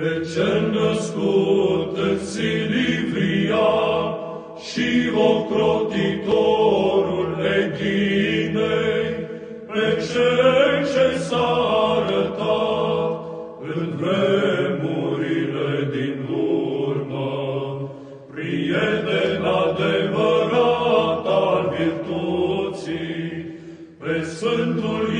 Pe cel născut în Silivria și ocrotitorul leghinei, pe cel ce s-a arătat în vremurile din urmă, prieten adevărat al virtuții, pe Sfântul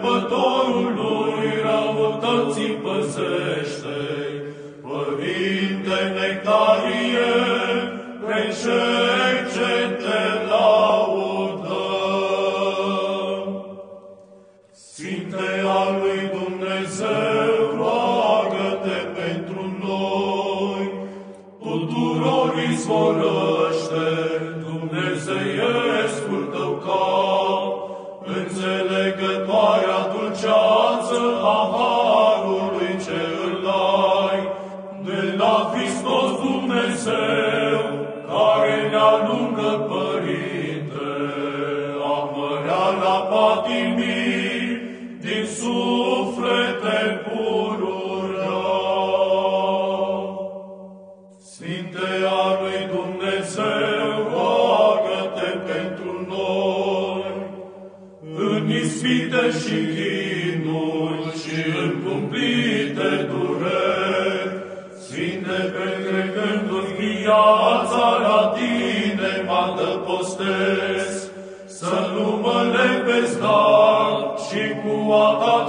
sărbătorului răutății păzește. Părinte Nectarie, preșește,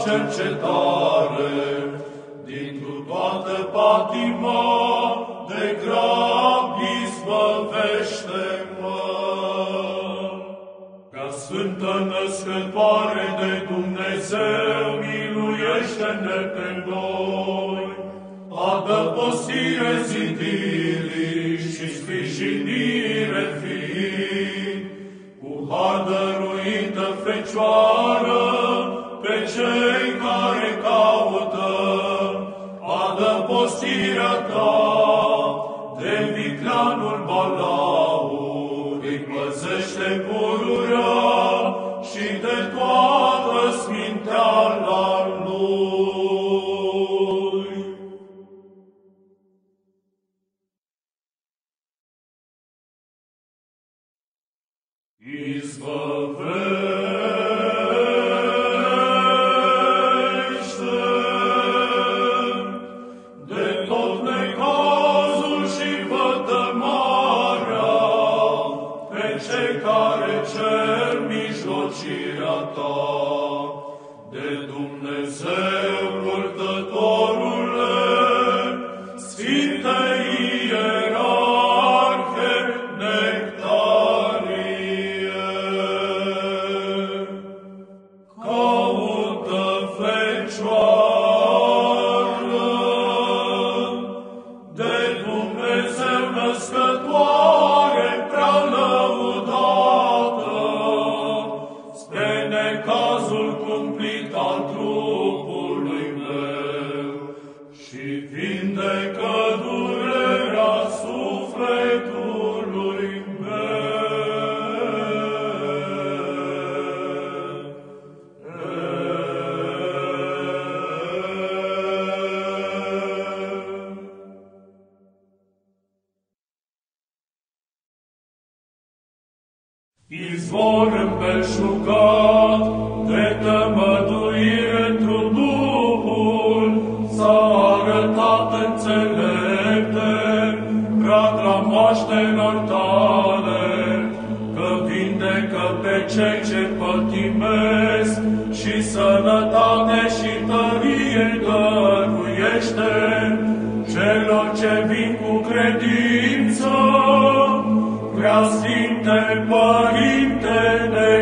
cercetare, dintr-o toată patima de grab izbăvește-mă. Ca Sfântă Născătoare de Dumnezeu, miluiește-ne pe noi, adăpostire zidirii și sprijinire fiind, cu har dăruită Fecioară, time. Părinte, Părintele,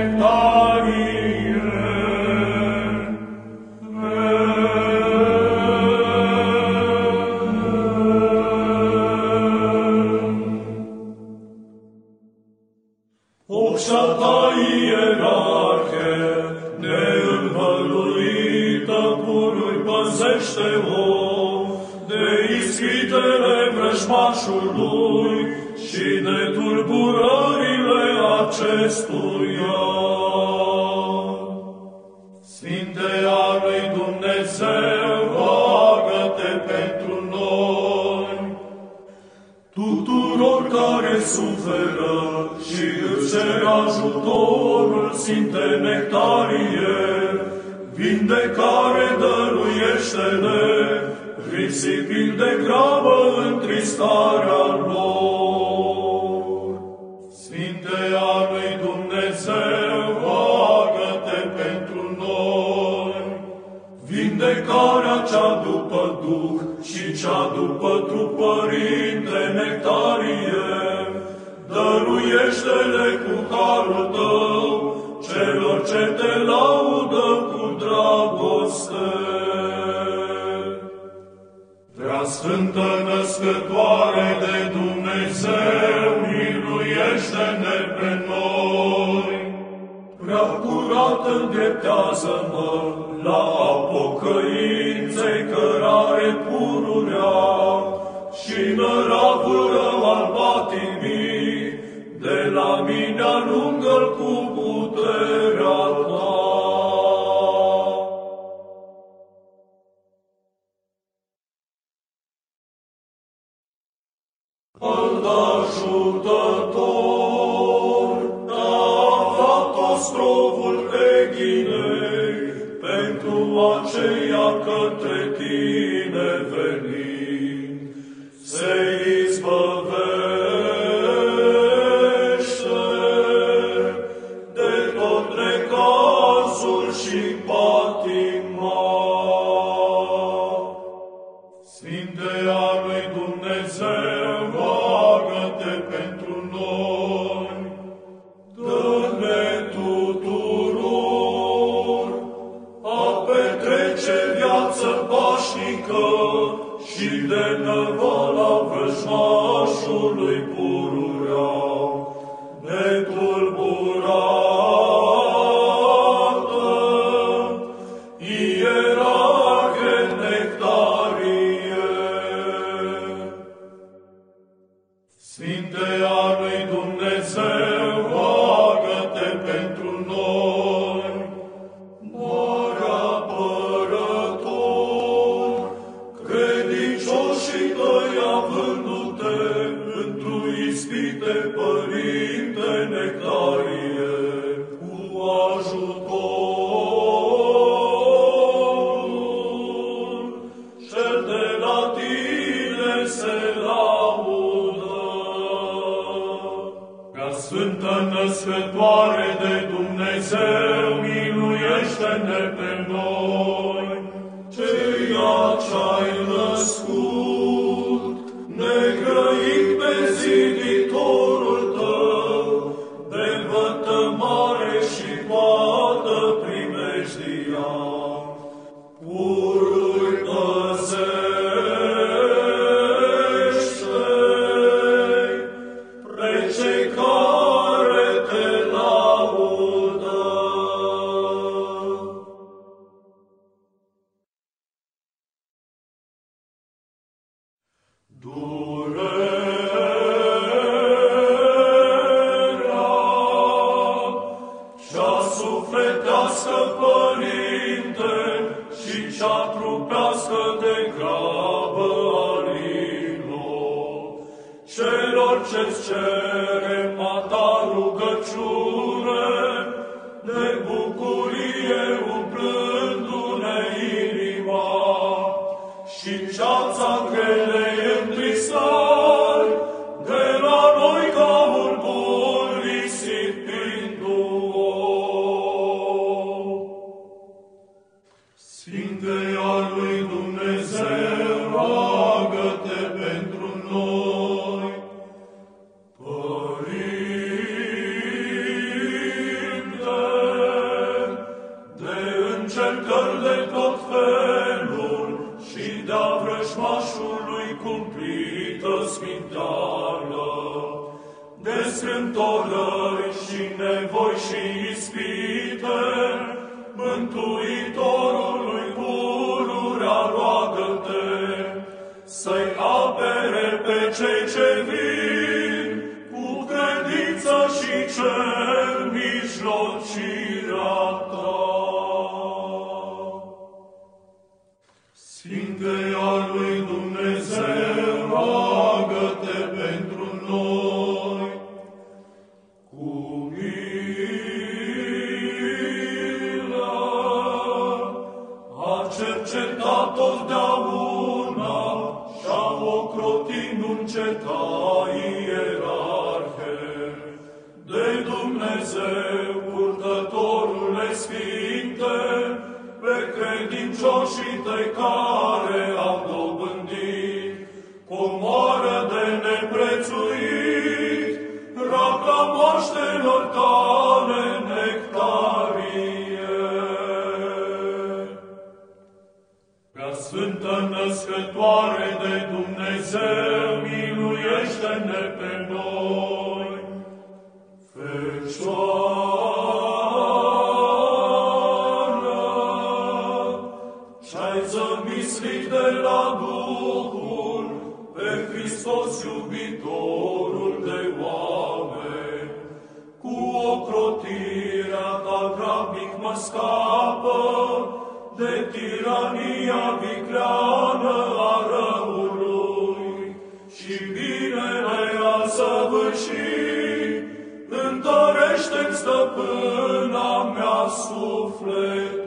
harul și nașului cumplită sfinteală, de strâmtorări și nevoi și ispite, Mântuitorului pururea roagă-te, să-i apere pe cei ce vin, cu credință și cel mijloc credincioșii tăi care am dobândit, cu moară de neprețuit, rabda moștelor tale nectarie. Prea Sfântă Născătoare de Dumnezeu, miluiește-ne pe noi! de tirania vicleană a răului și binele a săvârșit, întorește-mi stăpâna mea suflet.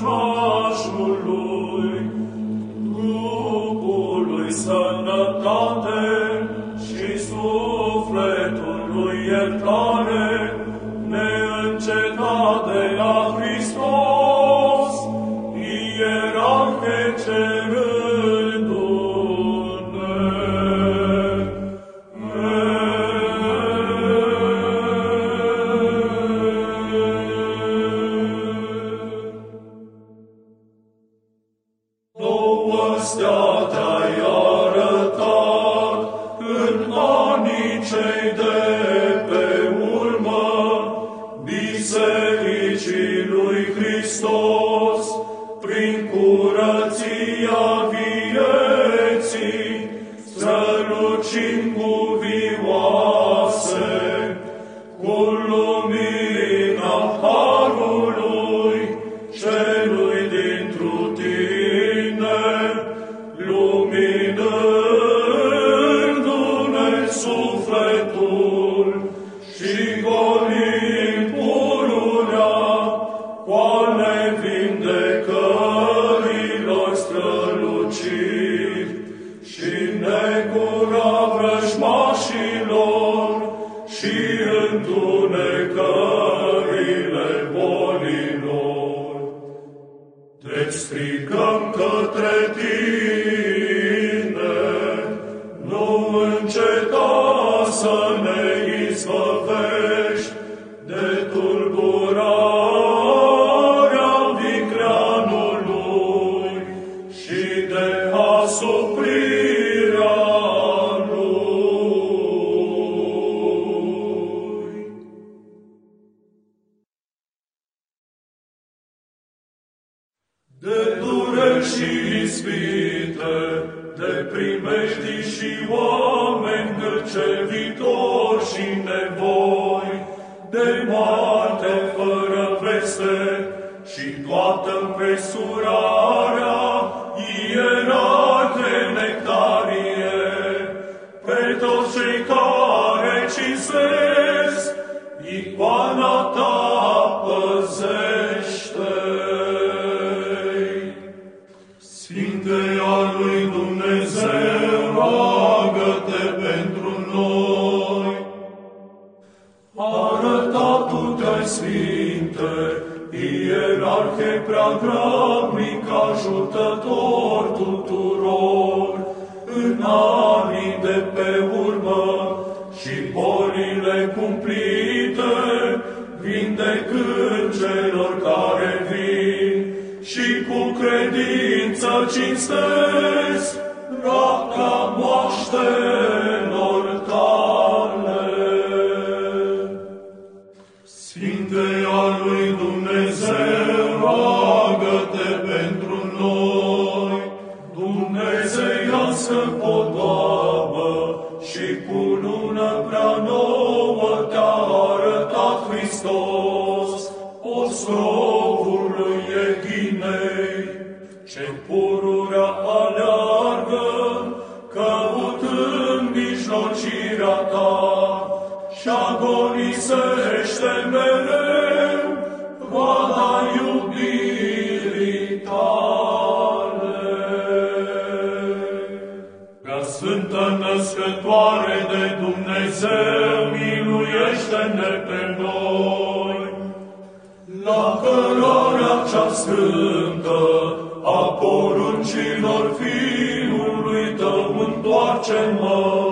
Deus. vindecărilor strălucit. Sfinte al lui Dumnezeu, roagă-te pentru noi. Arăta puteai Sfinte, ierarhe prea grabnic, ajutător tuturor. virgin's thirst. Prea Sfântă Născătoare de Dumnezeu, miluiește-ne pe noi! La cărora cea sfântă a poruncilor Fiului Tău întoarce-mă!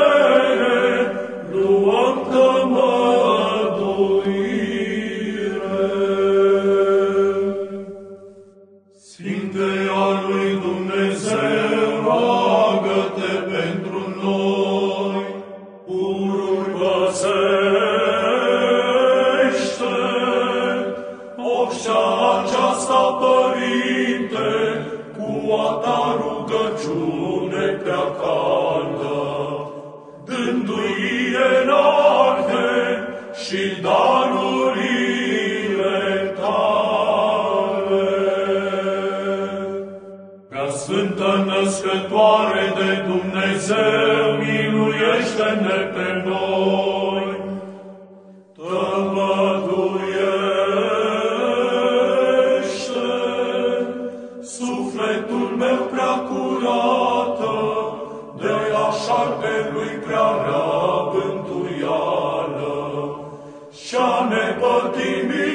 ultimi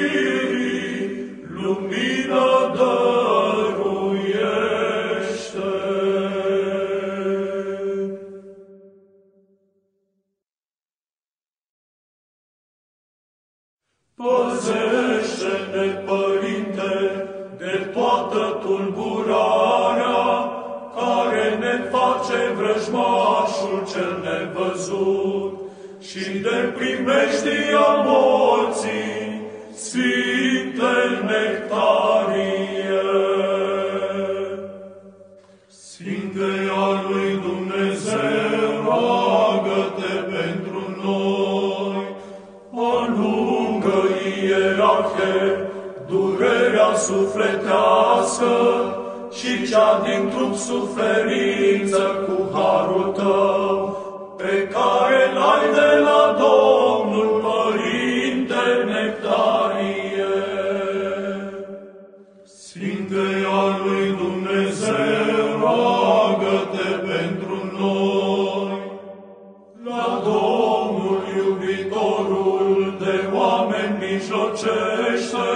mijlocește,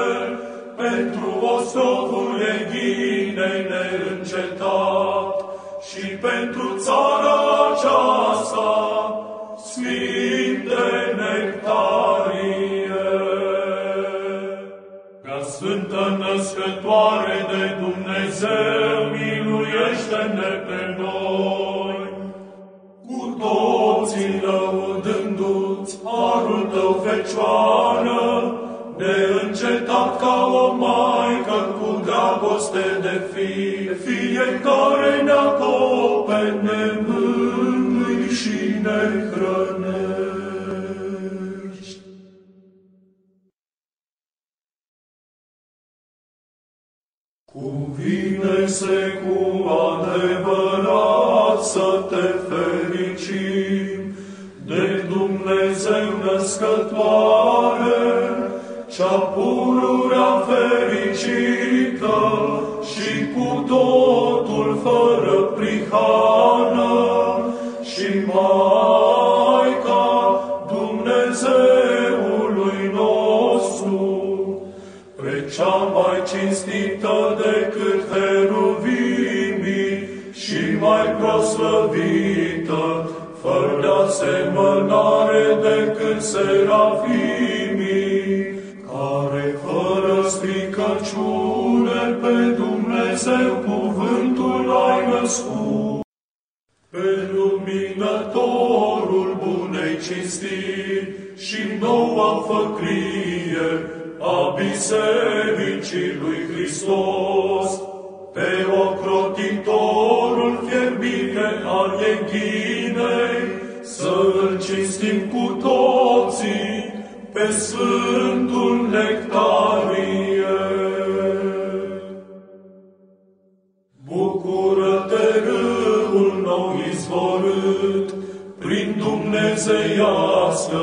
pentru ostrovul reghinei neîncetat și pentru țara aceasta, Sfinte Nectarie. Prea Sfântă Născătoare de Dumnezeu, miluiește-ne pe noi! Harul tău fecioară, neîncetat ca o maică cu dragoste de fi, fiecare ne acoperi, ne mângâi și ne hrănești. Cuvine-se cu adevărat să te fericim de Dumnezeu născătoare, cea pururea fericită și cu totul fără prihană. Și Maica Dumnezeului nostru, pe cea mai cinstită decât heruvimii și mai proslăvită, fără de asemănare decât serafimii, care fără stricăciune pe Dumnezeu cuvântul ai născut. Pe luminătorul bunei cinstiri și noua făcrie a Bisericii lui Hristos, pe ocrotitorul fierbinte al eghinei, să-L cinstim cu toții pe Sfântul Nectarie. Bucură-te, râul nou izvorât, prin dumnezeiască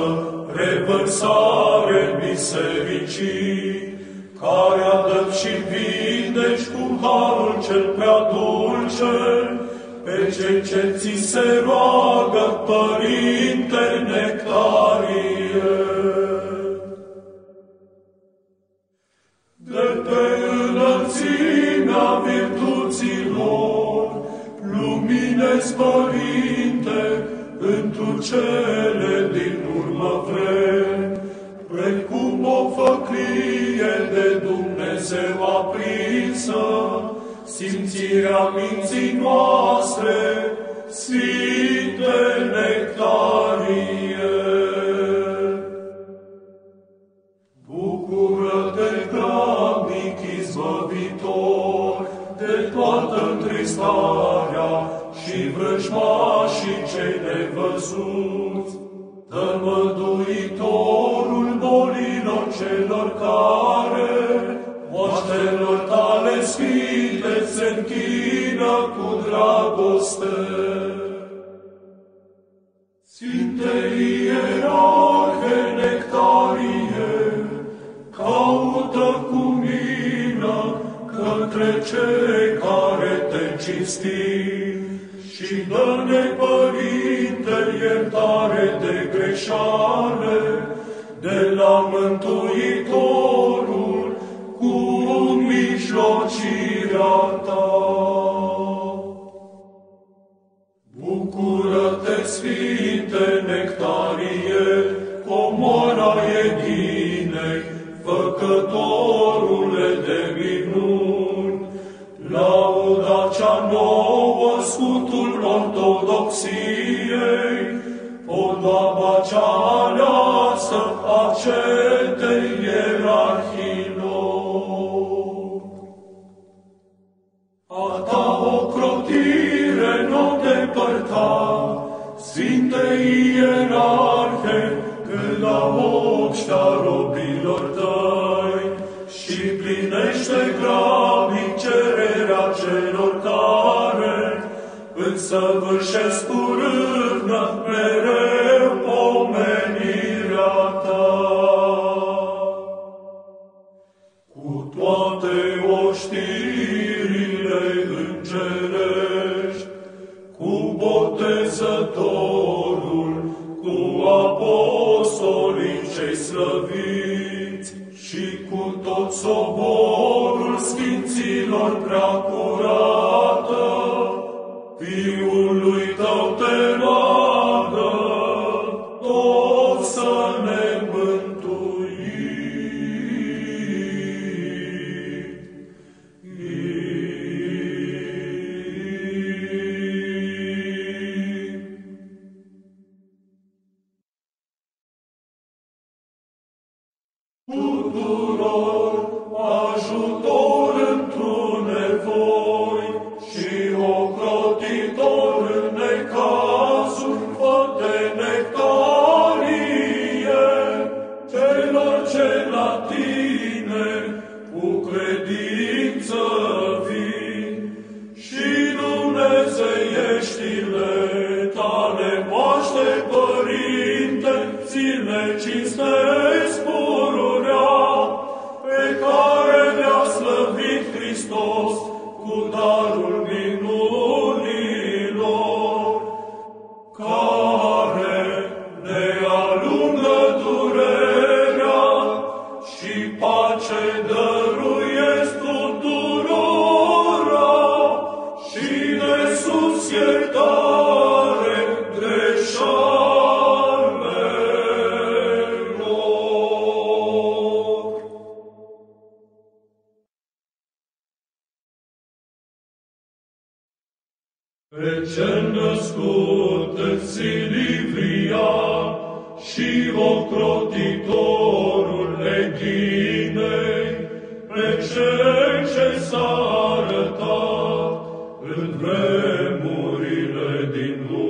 revărsare bisericii, care adăp și vindeci cu harul cel prea dulce, pe cei ce ți se roagă, Părinte Nectarie. De pe înălțimea virtuților, luminezi, Părinte, întru cele din urmă vrem, precum o făclie de Dumnezeu aprinsă, simțirea minții noastre, Sfinte nectarie. Bucură-te, grabnic izbăvitor, de toată întristarea și vrăjmașii cei nevăzuți, plină cu dragoste. Sfinte Ierarhe Nectarie, caută cu mină către cei care te cinsti și dă-ne, Părinte, iertare de greșale, Bucură-te, Sfinte Nectarie, comora e dinei, făcătorule de minuni. Lauda cea nouă, scutul ortodoxiei, podoaba cea aleasă a cer. Pe cel născut în Silivria și ocrotitorul leghinei, pe cel ce s-a arătat în vremurile din lume.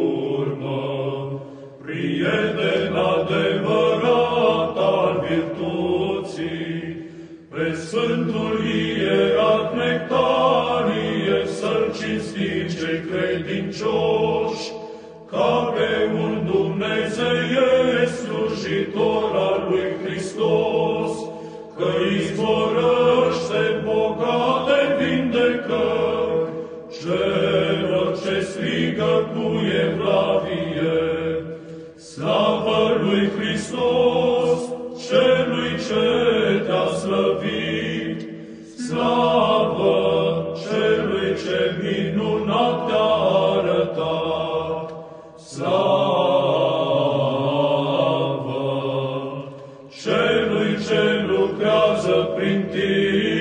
prin tine.